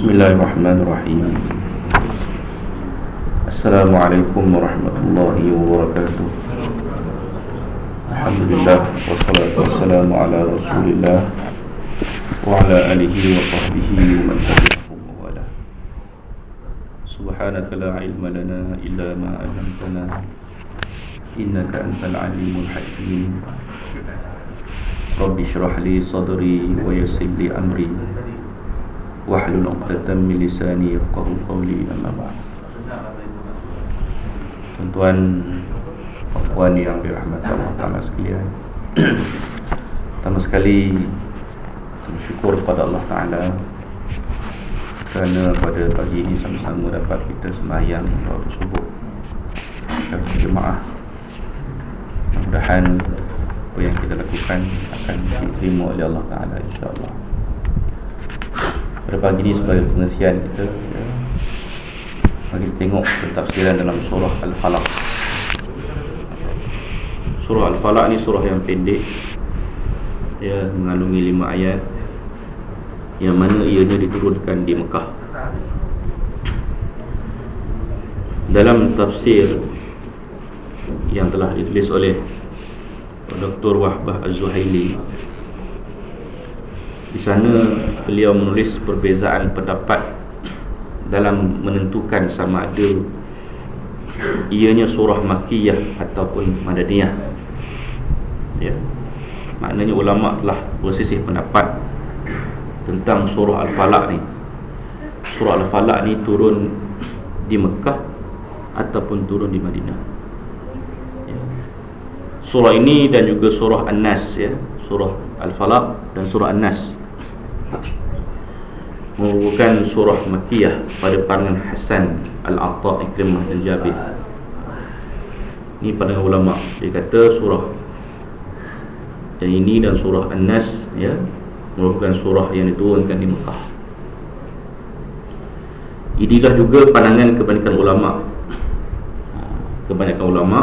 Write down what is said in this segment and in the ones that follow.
بسم الله الرحمن الرحيم السلام عليكم ورحمة الله وبركاته الحمد لله والصلاة والسلام على رسول الله وعلى آله وصحبه ومن تبعهم ووالاه سبحانك لا علم لنا إلا ما علمتنا إنك أنت العليم الحكيم رب اشرح لي صدري ويسر لي أمري واحلل عقدة من لساني يفقه قولي أما بعد Tuan-tuan Puan yang dirahmati Allah Ta'ala sekalian Pertama sekali Bersyukur kepada Allah Ta'ala Kerana pada pagi ini sama-sama dapat kita sembahyang Waktu subuh Dan berjemaah Mudah-mudahan Apa yang kita lakukan Akan diterima oleh Allah Ta'ala InsyaAllah pada pagi ini sebagai pengesian kita ya, Mari kita tengok pentafsiran dalam surah Al-Falaq. Surah Al-Falaq ni surah yang pendek. Ya, mengandungi lima ayat Yang mana ianya diturunkan di Mekah. Dalam tafsir Yang telah ditulis oleh Dr. Wahbah Az-Zuhaili Di sana beliau menulis perbezaan pendapat dalam menentukan sama ada ianya surah makiyah ataupun madaniyah. Ya. Maknanya ulama telah bersisih pendapat tentang surah al-falaq ni. Surah al-falaq ni turun di Mekah ataupun turun di Madinah. Ya. surah ini dan juga surah an-nas ya. Surah al-falaq dan surah an-nas merupakan surah Makiyah pada pandangan Hasan Al-Atta Ikrimah dan Jabir. Ini pandangan ulama. Dia kata surah yang ini dan surah An-Nas ya merupakan surah yang diturunkan di Mekah. Inilah juga pandangan kebanyakan ulama. Kebanyakan ulama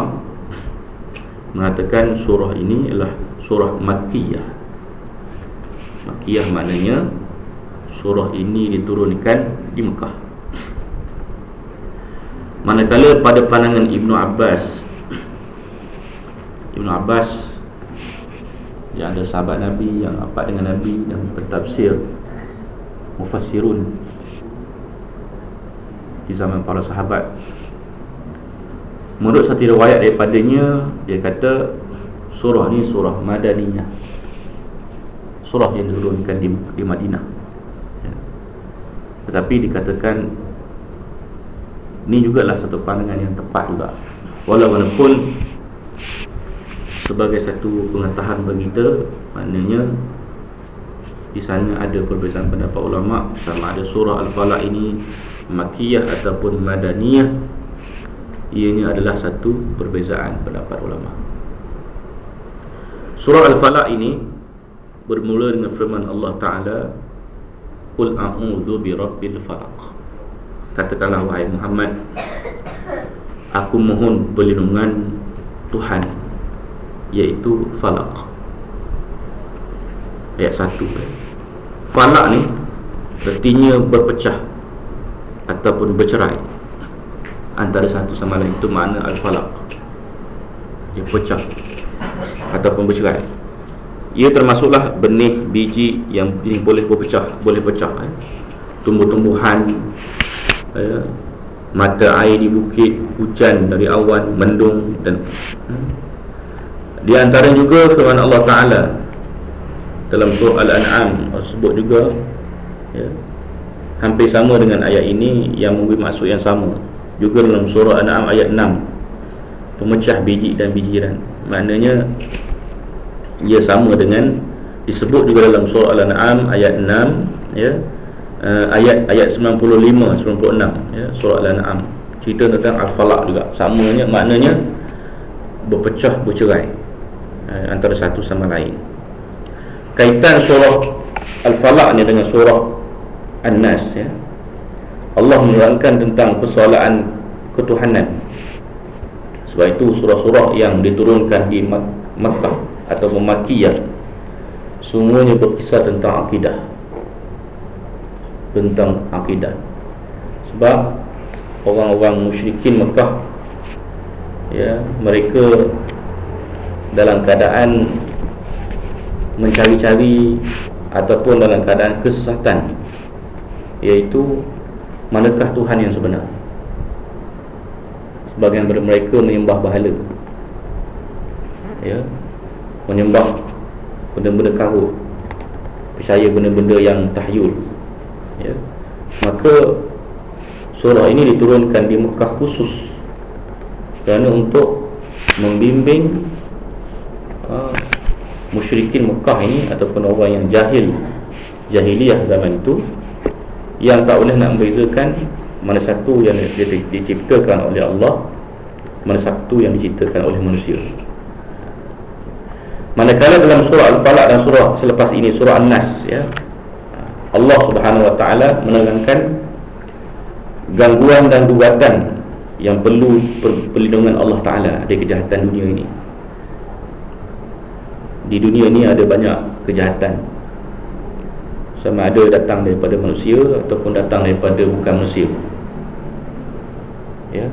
mengatakan surah ini adalah surah Makkiyah. Makkiyah maknanya surah ini diturunkan di Mekah. Manakala pada pandangan Ibnu Abbas Ibnu Abbas yang ada sahabat Nabi yang rapat dengan Nabi dan pentafsir mufassirun di zaman para sahabat. Menurut satu riwayat daripadanya dia kata surah ni surah Madaniyah. Surah yang diturunkan di, di Madinah tetapi dikatakan Ini juga lah satu pandangan yang tepat juga. Walaupun Sebagai satu pengetahuan bagi kita Maknanya Di sana ada perbezaan pendapat ulama Sama ada surah Al-Falaq ini Makiyah ataupun Madaniyah Ianya adalah satu perbezaan pendapat ulama. Surah Al-Falaq ini Bermula dengan firman Allah Ta'ala Qul a'udhu bi rabbil falaq. Katakanlah wahai Muhammad Aku mohon perlindungan Tuhan Iaitu falaq. Ayat satu. Falaq ni Artinya berpecah Ataupun bercerai Antara satu sama lain. Itu makna al-falaq. Dia pecah Ataupun bercerai ia termasuklah benih biji yang boleh berpecah boleh pecah eh. tumbuh-tumbuhan eh, mata air di bukit hujan dari awan mendung dan hmm. di antara juga firman Allah Taala dalam surah Al-An'am sebut juga ya, hampir sama dengan ayat ini yang memberi maksud yang sama juga dalam surah Al-An'am ayat 6 pemecah biji dan bijiran maknanya ia sama dengan disebut juga dalam surah Al-An'am ayat 6 ya uh, ayat ayat 95 96 ya surah Al-An'am. Cerita tentang al-falaq juga. Samanya maknanya berpecah bercerai uh, antara satu sama lain. Kaitan surah al-falaq ni dengan surah An-Nas ya. Allah menerangkan tentang persoalan ketuhanan. Sebab itu surah-surah yang diturunkan di Makkah atau memakiyah semuanya berkisah tentang akidah. Tentang akidah. Sebab orang-orang musyrikin Mekah ya mereka dalam keadaan mencari-cari ataupun dalam keadaan kesesatan iaitu manakah Tuhan yang sebenar? Sebagian daripada mereka menyembah bahala. Ya menyembah benda-benda kahur percaya benda-benda yang tahyul. Ya. Maka surah ini diturunkan di Mekah khusus kerana untuk membimbing uh, musyrikin Mekah ini ataupun orang yang jahil jahiliyah zaman itu yang tak boleh nak membezakan mana satu yang diciptakan oleh Allah mana satu yang diciptakan oleh manusia manakala dalam surah Al-Falaq dan surah selepas ini surah An-Nas ya Allah Subhanahu wa taala menerangkan gangguan dan gugatan yang perlu perlindungan Allah taala dari kejahatan dunia ini. Di dunia ini ada banyak kejahatan. Sama ada datang daripada manusia ataupun datang daripada bukan manusia. Ya.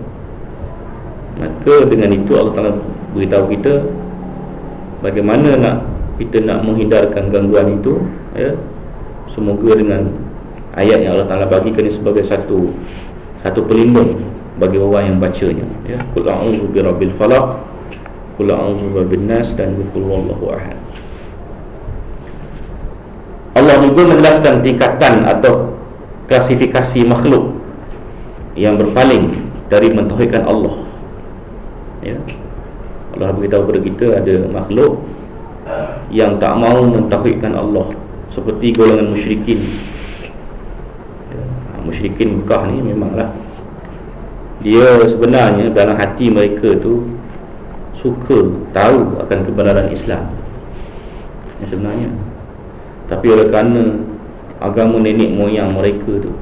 Maka dengan itu Allah Taala beritahu kita bagaimana nak kita nak menghindarkan gangguan itu ya semoga dengan ayat yang Allah Taala bagikan ini sebagai satu satu pelindung bagi orang yang bacanya ya qul a'udzu birabbil falaq qul a'udzu birabbin nas dan qul huwallahu ahad Allah juga menjelaskan tingkatan atau klasifikasi makhluk yang berpaling dari mentauhidkan Allah. Ya. Allah beritahu kepada kita ada makhluk yang tak mau mentauhidkan Allah seperti golongan musyrikin. Ya. Musyrikin Mekah ni memanglah dia sebenarnya dalam hati mereka tu suka tahu akan kebenaran Islam. Yang sebenarnya tapi oleh kerana agama nenek moyang mereka tu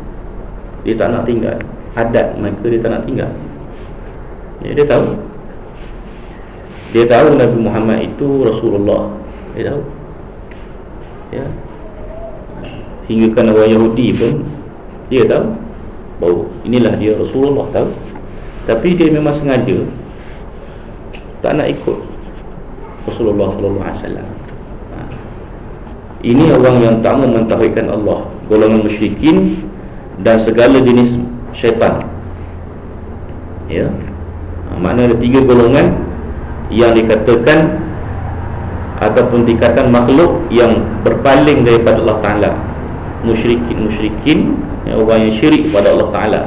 Dia tak nak tinggal Adat mereka dia tak nak tinggal ya, Dia tahu Dia tahu Nabi Muhammad itu Rasulullah. Dia tahu. Ya. Hingga kan orang Yahudi pun Dia tahu. Bahawa inilah dia Rasulullah tahu. Tapi dia memang sengaja Tak nak ikut Rasulullah Sallallahu Alaihi Wasallam. Ini orang yang tak mau mentauhidkan Allah Golongan musyrikin Dan segala jenis syaitan. Ya. Ha, Makna ada tiga golongan Yang dikatakan Ataupun dikatakan makhluk Yang berpaling daripada Allah Ta'ala. Musyrikin-musyrikin ya, Orang yang syirik pada Allah Ta'ala.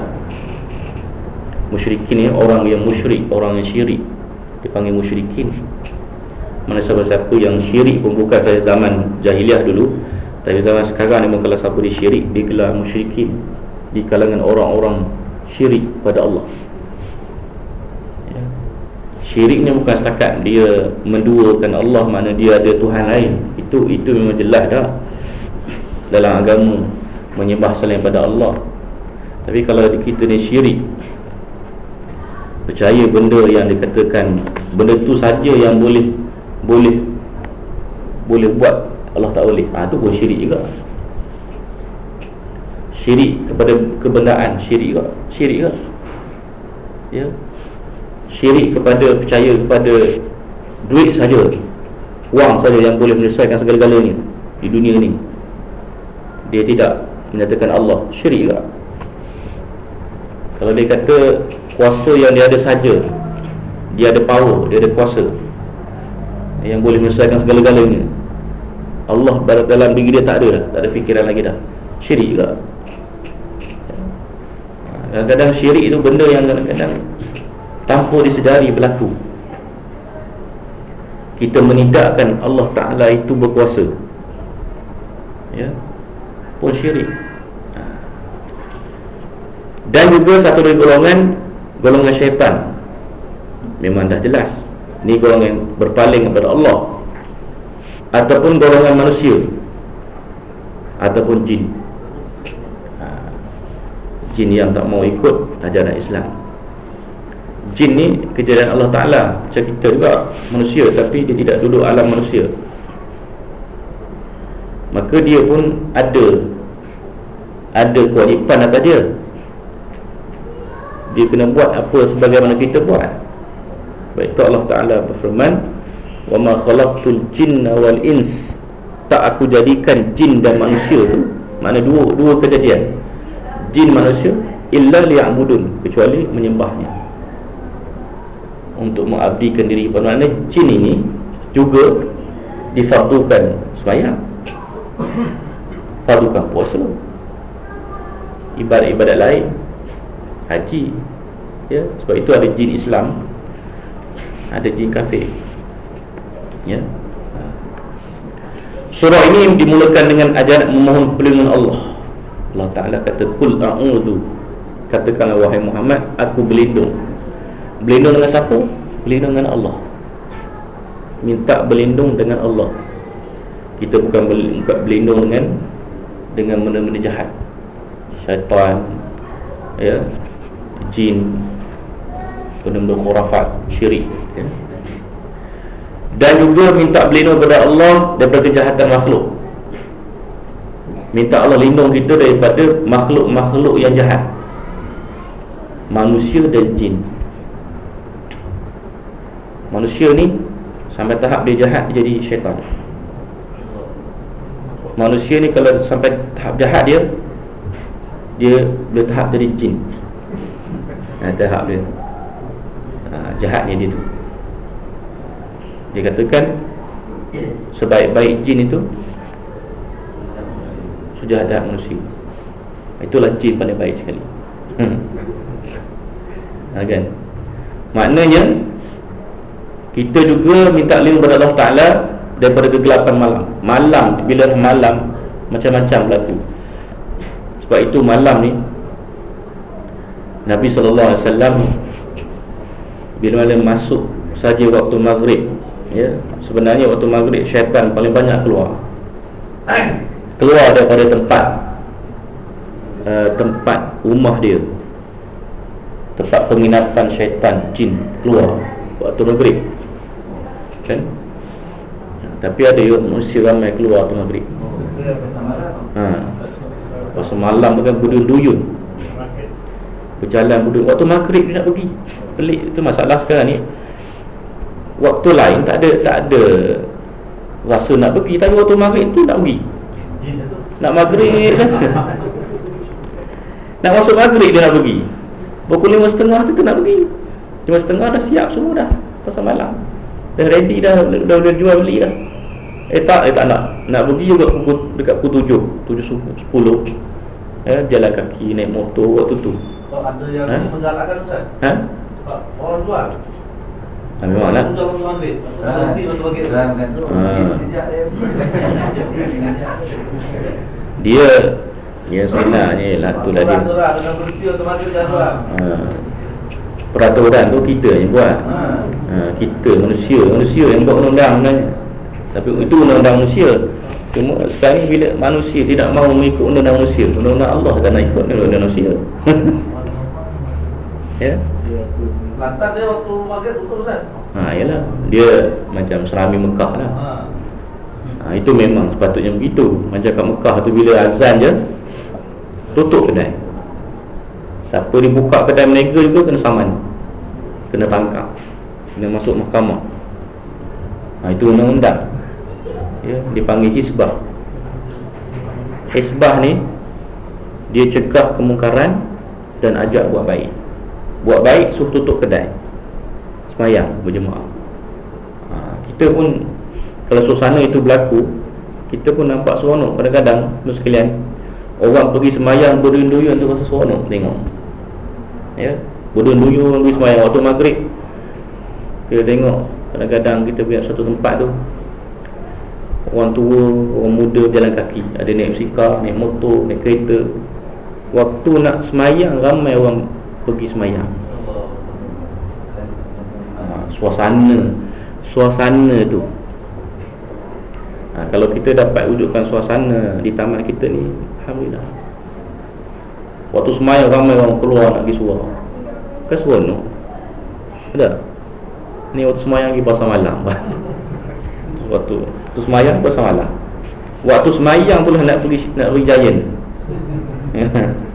Musyrikin ni orang yang musyrik Orang yang syirik. Dipanggil musyrikin. Mana siapa-siapa yang syirik pun bukan saya zaman jahiliah dulu Tapi zaman sekarang ni kalau siapa dia syirik Dia gelar musyrikin. Di kalangan orang-orang syirik pada Allah. Syirik ni bukan setakat dia menduakan Allah Mana dia ada Tuhan lain. Itu itu memang jelas dah Dalam agama Menyembah selain pada Allah. Tapi kalau kita ni syirik Percaya benda yang dikatakan Benda tu saja yang boleh boleh boleh buat Allah tak boleh. Ha, tu pun syirik juga. Syirik kepada kebenaran syirik juga. Syirik juga. Ya syirik kepada percaya kepada duit saja wang saja yang boleh menyelesaikan segala-galanya di dunia ni. Dia tidak menyatakan Allah syirik juga. Kalau dia kata kuasa yang dia ada saja dia ada power dia ada kuasa yang boleh menyelesaikan segala-galanya Allah dalam diri dia tak ada dah tak ada fikiran lagi dah. Syirik juga. Kadang-kadang syirik itu benda yang kadang-kadang tanpa disedari berlaku. Kita menidakkan Allah Ta'ala itu berkuasa. Ya. Pun syirik. Dan juga satu dari golongan golongan syaitan. Memang dah jelas. Ini golongan berpaling kepada Allah. Ataupun golongan manusia. Ataupun jin. Ha. Jin yang tak mau ikut ajaran Islam Jin ni kejadian Allah Ta'ala Macam kita juga manusia Tapi dia tidak duduk alam manusia. Maka dia pun ada ada kewajipan atas dia. Dia kena buat apa sebagaimana kita buat. Baik itu Allah Ta'ala berfirman wa ma khalaqtul jinna wal ins. Tak aku jadikan jin dan manusia tu mana dua dua kejadian. Jin manusia illa liya'budun kecuali menyembahnya untuk mengabdikan diri kepada maknanya jin ini juga difardukan sembahyang fardukan puasa. Ibadat-ibadat lain. Haji. Ya sebab itu ada jin Islam. Ada jin kafir. Ya. Surah ini dimulakan dengan ajaran memohon perlindungan Allah. Allah Taala kata kul a'udzu katakanlah wahai Muhammad aku berlindung berlindung dengan siapa? Berlindung dengan Allah. Minta berlindung dengan Allah. Kita bukan berlindung dengan dengan benda-benda jahat. Syaitan ya jin benda-benda khurafat syirik ya. dan juga minta berlindung kepada Allah daripada kejahatan makhluk. Minta Allah lindung kita daripada makhluk-makhluk yang jahat. Manusia dan jin manusia ni sampai tahap dia jahat dia jadi syaitan. Manusia ni kalau sampai tahap jahat dia dia boleh tahap jadi jin. Ha, tahap dia. Ha, jahatnya dia tu. Dia katakan sebaik-baik jin itu ada manusia. Itulah jin paling baik sekali. Hmm. ha, kan? Maknanya kita juga minta lindung kepada Allah Ta'ala daripada kegelapan malam. Malam bila malam macam-macam berlaku. Sebab itu malam ni Nabi SAW bila malam masuk saja waktu maghrib ya sebenarnya waktu maghrib syaitan paling banyak keluar. Keluar daripada tempat uh, tempat rumah dia. Tempat penginapan syaitan jin keluar waktu maghrib kan? Tapi ada juga manusia ramai keluar tengah maghrib. Ha. Pasal malam kan berduyun-duyun Berjalan berduyun Waktu maghrib dia nak pergi. Pelik. Itu masalah sekarang ni. Waktu lain tak ada tak ada Rasa nak pergi. Tapi waktu maghrib tu nak pergi. Nak maghrib Nak masuk maghrib dia nak pergi. Pukul lima setengah tu nak pergi. Lima setengah dah siap semua dah. Pasal malam Dah ready dah Dah, dah, dah jual beli dah. Eh tak, eh tak nak. Nak pergi juga pukul, dekat pukul tujuh. Tujuh sepuluh. Eh, Jalan kaki, naik motor waktu tu Sebab ada yang ha? menggalakkan Ustaz. Ha? Sebab orang jual. Ha, memang lah. Dia Dia. Sebenarnya lah tu lah dia Peraturan dengan berhenti otomatis dah ha. Peraturan tu kita yang buat. Ha. ha, Kita manusia. Manusia yang buat undang-undang sebenarnya. Tapi itu undang-undang manusia. Cuma sekarang ni bila manusia tidak mahu mengikut undang-undang manusia Undang-undang Allah kan nak ikut undang-undang manusia. Ya? Lantar dia waktu maghrib tutup Ustaz? Ha, yalah. Dia macam serami Mekah lah. Ha. ha, Itu memang sepatutnya begitu. Macam kat Mekah tu bila azan je Tutup kedai Siapa dibuka kedai mereka juga kena saman. Kena tangkap. Kena masuk mahkamah. Ha, Itu undang-undang. Ya, Dipanggil Hizbah Hizbah ni Dia cegah kemungkaran Dan ajak buat baik. Buat baik suruh tutup kedai. Semayang berjemaah. Ha, Kita pun Kalau suasana itu berlaku Kita pun nampak seronok Kadang-kadang sekalian. Orang pergi semayang berduyun-duyun tu rasa seronok Tengok Ya. Berduyun-duyun pergi semayang Waktu maghrib. Kita tengok Kadang-kadang kita pergi satu tempat tu Orang tua Orang muda berjalan kaki. Ada naik bisikal Naik motor Naik kereta. Waktu nak semayang Ramai orang pergi semayang. Ha, Suasana. Suasana tu. Ha, Kalau kita dapat wujudkan suasana Di taman kita ni Alhamdulillah Waktu semayang ramai orang keluar nak pergi surau. Kan seronok Ada? Ni waktu semayang pergi pasal malam. Waktu Waktu semayang pasal malam. Waktu semayang pula nak pergi Nak pergi giant.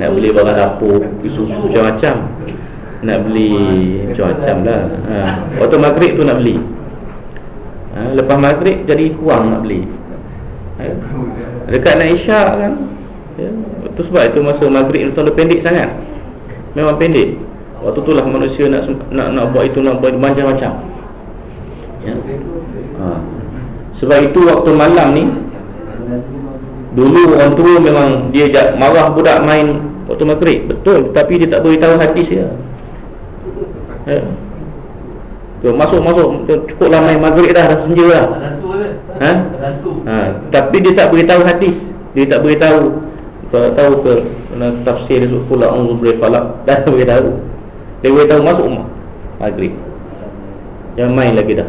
Nak beli barang dapur susu macam-macam. Nak beli macam-macam lah. Ha. waktu maghrib tu nak beli. Ha. lepas maghrib jadi kurang nak beli. Ha. dekat nak isyak kan ya. Itu sebab itu masa maghrib tu pendek sangat memang pendek waktu tu lah manusia nak nak nak buat itu nak buat macam-macam ya. ha. sebab itu waktu malam ni dulu orang tua memang dia marah budak main waktu maghrib betul tapi dia tak beritahu hadis dia Ya. Tu masuk masuk cukuplah main maghrib dah dah senja dah. Ha? ha? Tapi dia tak beritahu hadis. Dia tak beritahu tak tahu ke kena tafsir dia pula Allah beri falak dah beritahu. Dia beritahu masuk rumah maghrib. Jangan main lagi dah.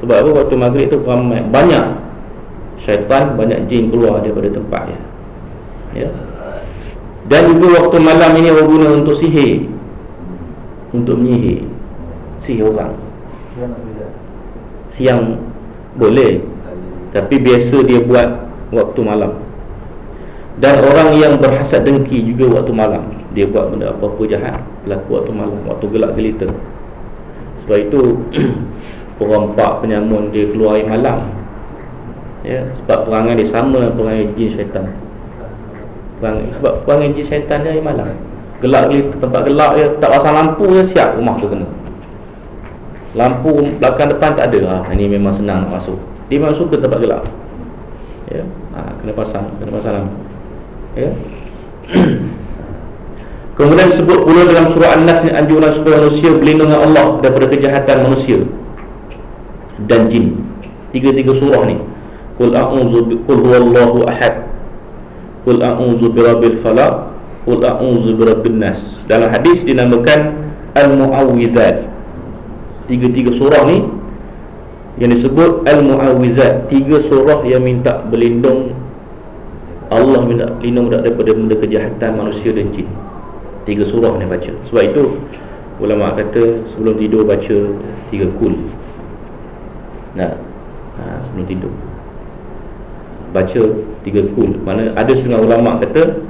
Sebab apa waktu maghrib tu ramai banyak syaitan banyak jin keluar daripada tempat dia. Ya. Dan juga waktu malam ini orang guna untuk sihir untuk menyihir sihir orang siang boleh tapi biasa dia buat waktu malam dan orang yang berhasad dengki juga waktu malam. Dia buat benda apa-apa jahat berlaku waktu malam waktu gelap gelita. Sebab itu orang empat penyamun dia keluar air malam. Ya, sebab perangai dia sama perangai jin syaitan. Perangai, sebab perangai jin syaitan dia air malam. Gelap ni tempat gelap dia tak pasang lampu je siap rumah tu kena. Lampu belakang depan tak ada. Ha, ini memang senang nak masuk. Dia memang suka tempat gelap ya ha, kena pasang kena pasang lampu ya. Kemudian sebut pula dalam surah An-Nas ni anjuran supaya manusia berlindung dengan Allah daripada kejahatan manusia dan jin. Tiga-tiga surah ni. Qul a'udzu bi qul huwallahu ahad. Qul a'udzu birabbil falaq. Qul a'udzu birabbin nas. Dalam hadis dinamakan al-muawwidzat. Tiga-tiga surah ni yang disebut al-muawwizat, tiga surah yang minta berlindung Allah lindung daripada benda kejahatan manusia dan jin. Tiga surah ni baca. Sebab itu ulama kata sebelum tidur baca tiga kul. Nah, ha, sebelum tidur baca tiga kul. Mana ada setengah ulama kata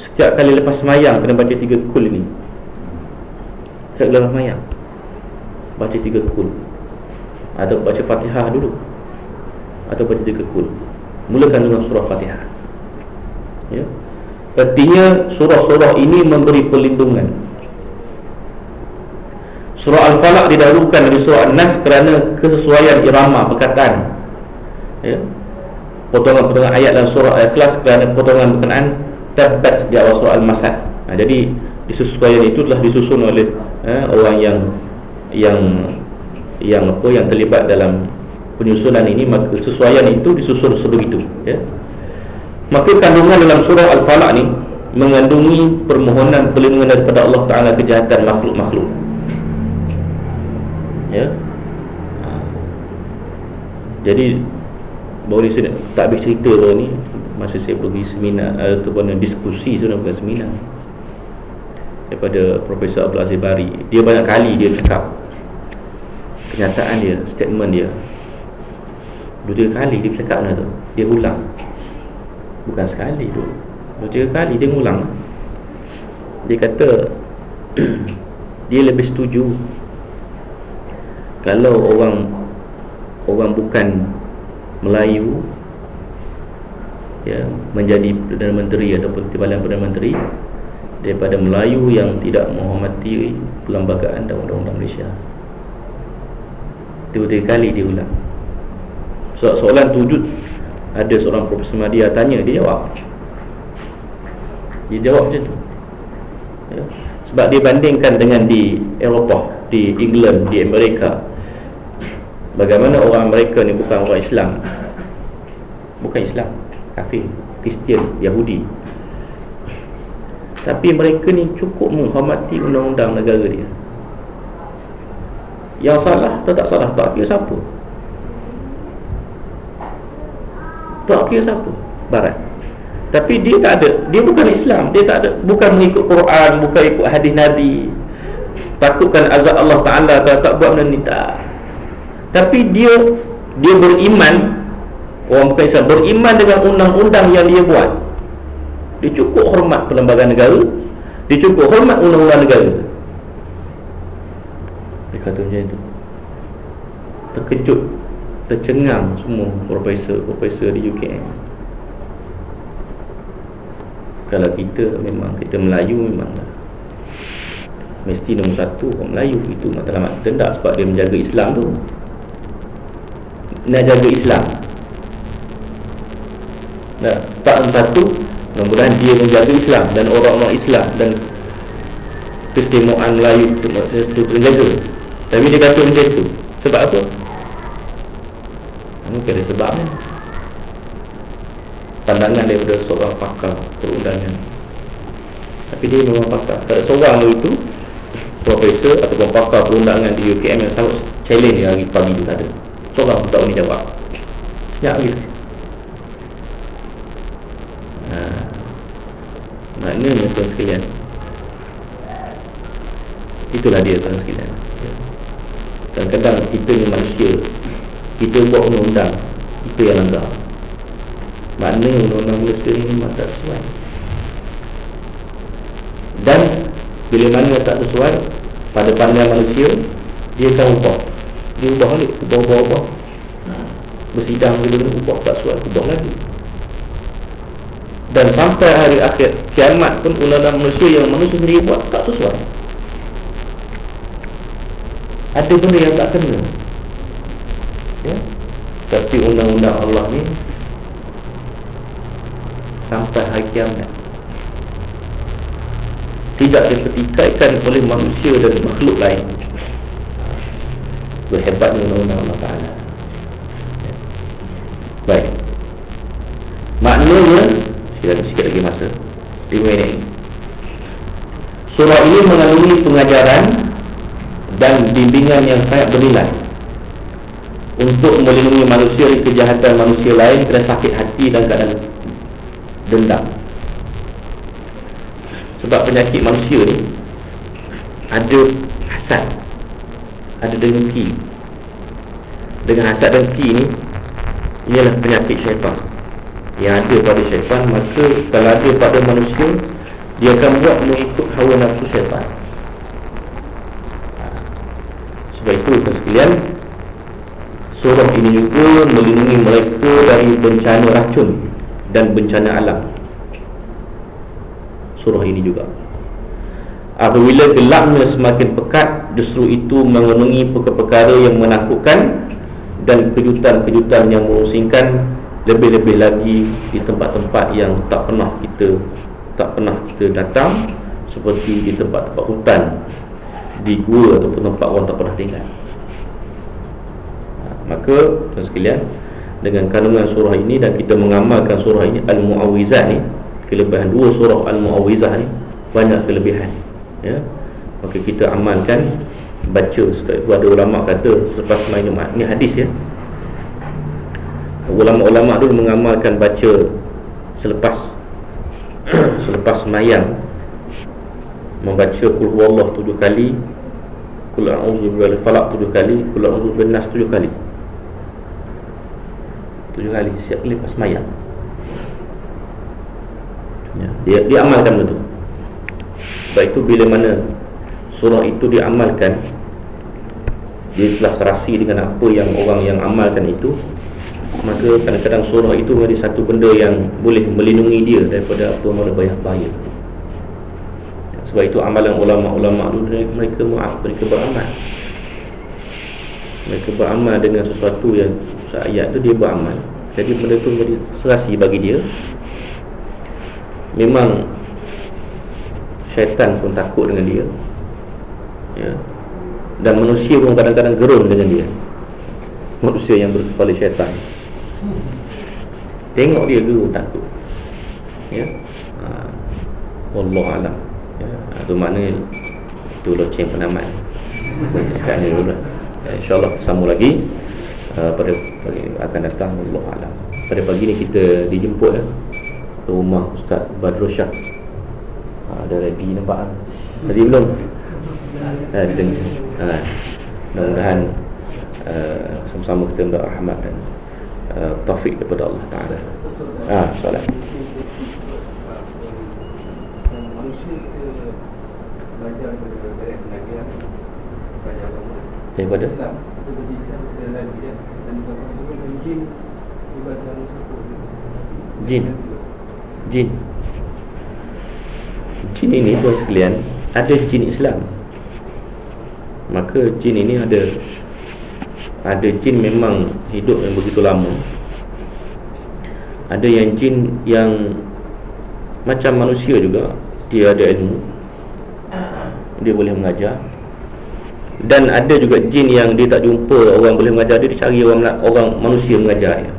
Setiap kali lepas semayang Kena baca tiga kul ni Setiap lepas semayang Baca tiga kul Atau baca fatihah dulu Atau baca tiga kul Mulakan dengan surah fatihah Ya Artinya surah-surah ini memberi perlindungan Surah Al-Falaq didahulukan dari surah An-Nas kerana kesesuaian irama perkataan. Ya. Potongan-potongan ayat dalam surah Al-Ikhlas kerana potongan berkenaan tabbat di awal surah Al-Masad ha, Jadi disesuaian itu telah disusun oleh eh, orang yang yang yang apa yang terlibat dalam penyusunan ini maka sesuaian itu disusun sebegitu ya. Maka kandungan dalam surah Al-Falaq ni mengandungi permohonan perlindungan daripada Allah Taala kejahatan makhluk-makhluk. Ya. Ha. Jadi baru saya tak habis cerita tu ni masa saya pergi seminar ataupun diskusi sebenarnya bukan seminar daripada Profesor Abdul Aziz Bari dia banyak kali dia cakap kenyataan dia statement dia dua tiga kali dia cakap benda tu dia ulang bukan sekali tu dua tiga kali dia ulang dia kata dia lebih setuju kalau orang orang bukan Melayu ya, menjadi Perdana Menteri ataupun Timbalan Perdana Menteri daripada Melayu yang tidak menghormati perlembagaan dan undang-undang Malaysia. Tiga-tiga kali dia ulang. So, soalan tujuh ada seorang Profesor Madia tanya dia jawab dia jawab macam tu. Ya. sebab dia bandingkan dengan di Eropah di England, di Amerika. Bagaimana orang mereka ni bukan orang Islam? Bukan Islam. Kafir, Kristian, Yahudi. Tapi mereka ni cukup menghormati undang-undang negara dia. Yang salah atau tak salah, tak kira siapa Tak kira siapa, barat. Tapi dia tak ada, dia bukan Islam. Dia tak ada, bukan mengikut Quran, bukan ikut hadis Nabi. Takutkan azab Allah Ta'ala kalau tak buat benda ni, tak. Tapi dia, dia beriman. Orang bukan Islam. Beriman dengan undang-undang yang dia buat. Dia cukup hormat perlembagaan negara. Dia cukup hormat undang-undang negara. Dia kata macam itu. Terkejut Tercengang semua Profesor-profesor di UKM Kalau kita memang Kita Melayu memang Mesti nombor satu orang Melayu Itu matlamat tak Sebab dia menjaga Islam tu. Nak jaga Islam. Nah, tak satu Mudah-mudahan dia menjaga Islam Dan orang-orang Islam Dan Keistimewaan Melayu Itu terjaga Tapi dia kata macam itu Sebab apa? Mungkin ada sebabnya. Pandangan daripada seorang pakar Perundangan. Tapi dia memang pakar. Kalau seorang itu Profesor ataupun pakar perundangan di UKM Yang sangat challenge hari pagi itu ada. Seorang tak boleh jawab. Ya, gitu Maknanya tuan sekalian Itulah dia tuan sekalian. Kadang-kadang kita ni manusia Kita buat undang-undang. Kita yang langgar Maknanya undang-undang manusia ni memang tak sesuai. Dan Bila mana tak sesuai Pada pandang manusia Dia akan ubah. Dia ubah balik Ubah-ubah-ubah Bersidang bila ubah tak sesuai Ubah lagi. Dan sampai hari akhir kiamat pun undang-undang manusia yang manusia sendiri buat tak sesuai. Ada benda yang tak kena ya? tapi undang-undang Allah ni sampai hari kiamat. Tidak dipertikaikan oleh manusia dan makhluk lain. Berhebatnya undang-undang Allah Ta'ala. Baik. Maknanya kita ada sikit lagi masa. 5 minit. Surah ini mengandungi pengajaran Dan bimbingan yang sangat bernilai Untuk melindungi manusia dari kejahatan manusia lain Kerana sakit hati dan keadaan dendam. Sebab penyakit manusia ni Ada hasad Ada dengki Dengan hasad dengki ni Ialah penyakit syaitan. Yang ada pada syaitan maka kalau ada pada manusia dia akan buat mengikut hawa nafsu syaitan. Sebab itu surah ini juga melindungi mereka dari bencana racun dan bencana alam. Surah ini juga. Apabila gelapnya semakin pekat justru itu mengenungi perkara-perkara yang menakutkan dan kejutan-kejutan yang merusingkan lebih-lebih lagi di tempat-tempat yang tak pernah kita tak pernah kita datang seperti di tempat-tempat hutan di gua ataupun tempat orang tak pernah tinggal maka tuan sekalian dengan kandungan surah ini dan kita mengamalkan surah ini Al-Mu'awizah ni kelebihan dua surah Al-Mu'awizah ni banyak kelebihan. Ya? Maka kita amalkan baca itu. Ada ulama kata selepas main Jumaat ni hadis ya? Ulama-ulama dulu mengamalkan baca selepas selepas mayang. Membaca kul huwallah tujuh kali kul a'udzu bil falaq tujuh kali kul a'udzu bin nas tujuh kali tujuh kali. Siap lepas mayang ya, dia dia amalkan betul. Sebab itu bila mana surah itu diamalkan dia telah serasi dengan apa yang orang yang amalkan itu maka kadang-kadang surah itu menjadi satu benda yang boleh melindungi dia daripada apa yang banyak bahaya. Sebab itu amalan ulama-ulama mereka mereka beramal. Mereka beramal dengan sesuatu yang ayat itu dia beramal jadi benda itu menjadi serasi bagi dia. Memang syaitan pun takut dengan dia. Ya. dan manusia pun kadang-kadang gerun dengan dia. Manusia yang berkepala syaitan. Tengok dia guru takut. Ya. Ha. Allah alam. Ya. Itu makna Itu loceng penamat sekarang ni dulu ya, InsyaAllah sambung lagi uh, Pada sekali akan datang Allah Alam. Pada pagi ni kita dijemput eh, ke rumah Ustaz Badrul Shah. Ha, dah ready nampak kan tadi belum? Eh, ha, dengan ha, mudah-mudahan uh, sama-sama kita minta rahmat dan uh, taufik daripada Allah Ta'ala. Ha, salam daripada? Islam. Jin. Jin. Jin ini tuan sekalian Ada jin Islam. Maka jin ini ada Ada jin memang hidup yang begitu lama. Ada yang jin yang Macam manusia juga Dia ada ilmu. Dia boleh mengajar. Dan ada juga jin yang dia tak jumpa orang boleh mengajar dia Dia cari orang, orang manusia mengajar dia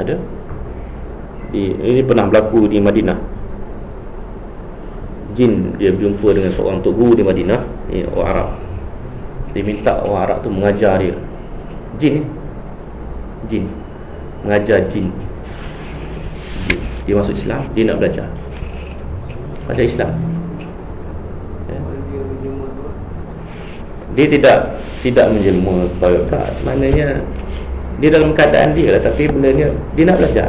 Ada di, Ini pernah berlaku di Madinah. Jin dia berjumpa dengan seorang tok guru di Madinah ni orang Arab. Dia minta orang Arab tu mengajar dia. Jin jin. Mengajar jin. Dia masuk Islam dia nak belajar. Belajar Islam. Ya. dia tidak tidak menjelma tak maknanya dia dalam keadaan dia lah tapi benda ni dia nak belajar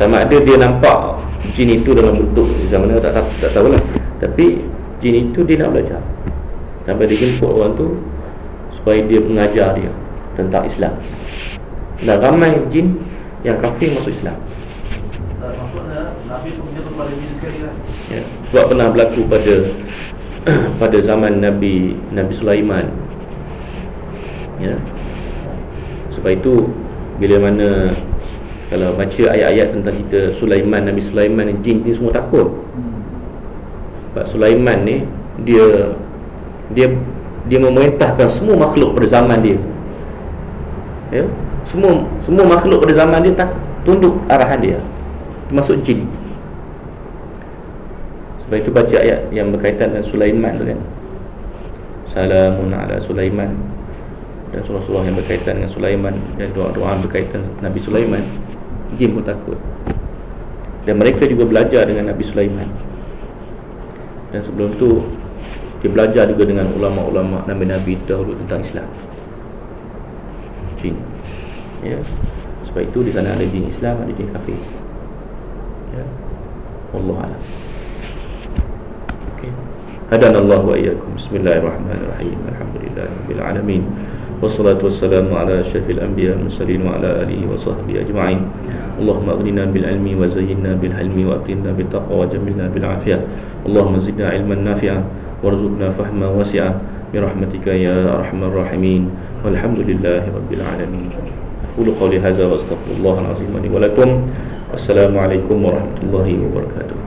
sama ada dia nampak jin itu dalam bentuk zaman mana tak, tak, tak tahulah. Tapi jin itu dia nak belajar. Sampai dia jemput orang tu supaya dia mengajar dia tentang Islam. Dan ramai jin yang kafir masuk Islam. Sekali kan ya. sebab pernah berlaku pada pada zaman Nabi Nabi Sulaiman. Ya. Sebab itu bila mana kalau baca ayat-ayat tentang kita Sulaiman Nabi Sulaiman ni jin ni semua takut. Sebab Sulaiman ni dia dia dia memerintahkan semua makhluk pada zaman dia. Ya? Semua semua makhluk pada zaman dia tak tunduk arahan dia. Termasuk jin. Sebab itu baca ayat yang berkaitan dengan Sulaiman tu kan. Salamun ala Sulaiman. Dan surah-surah yang berkaitan dengan Sulaiman dan doa-doa berkaitan Nabi Sulaiman jin pun takut. Dan mereka juga belajar dengan Nabi Sulaiman. Dan sebelum tu dia belajar juga dengan ulama-ulama Nabi-Nabi dahulu tentang Islam. Jin. Ya. Sebab itu di sana ada jin Islam ada jin kafir. Ya. Allah Alam. Hadan Allah wa iyyakum. Bismillahirrahmanirrahim. Alhamdulillahirabbil alamin. Wassalatu wassalamu ala asyrafil anbiya'i wal mursalin wa ala alihi wa sahbihi ajma'in. اللهم أغننا بالعلم وزينا بالحلم وأكرمنا بالتقوى وجملنا بالعافية اللهم زدنا علما نافعا وارزقنا فهما واسعا برحمتك يا أرحم الراحمين والحمد لله رب العالمين أقول قولي هذا وأستغفر الله العظيم لي ولكم والسلام عليكم ورحمة الله وبركاته